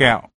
out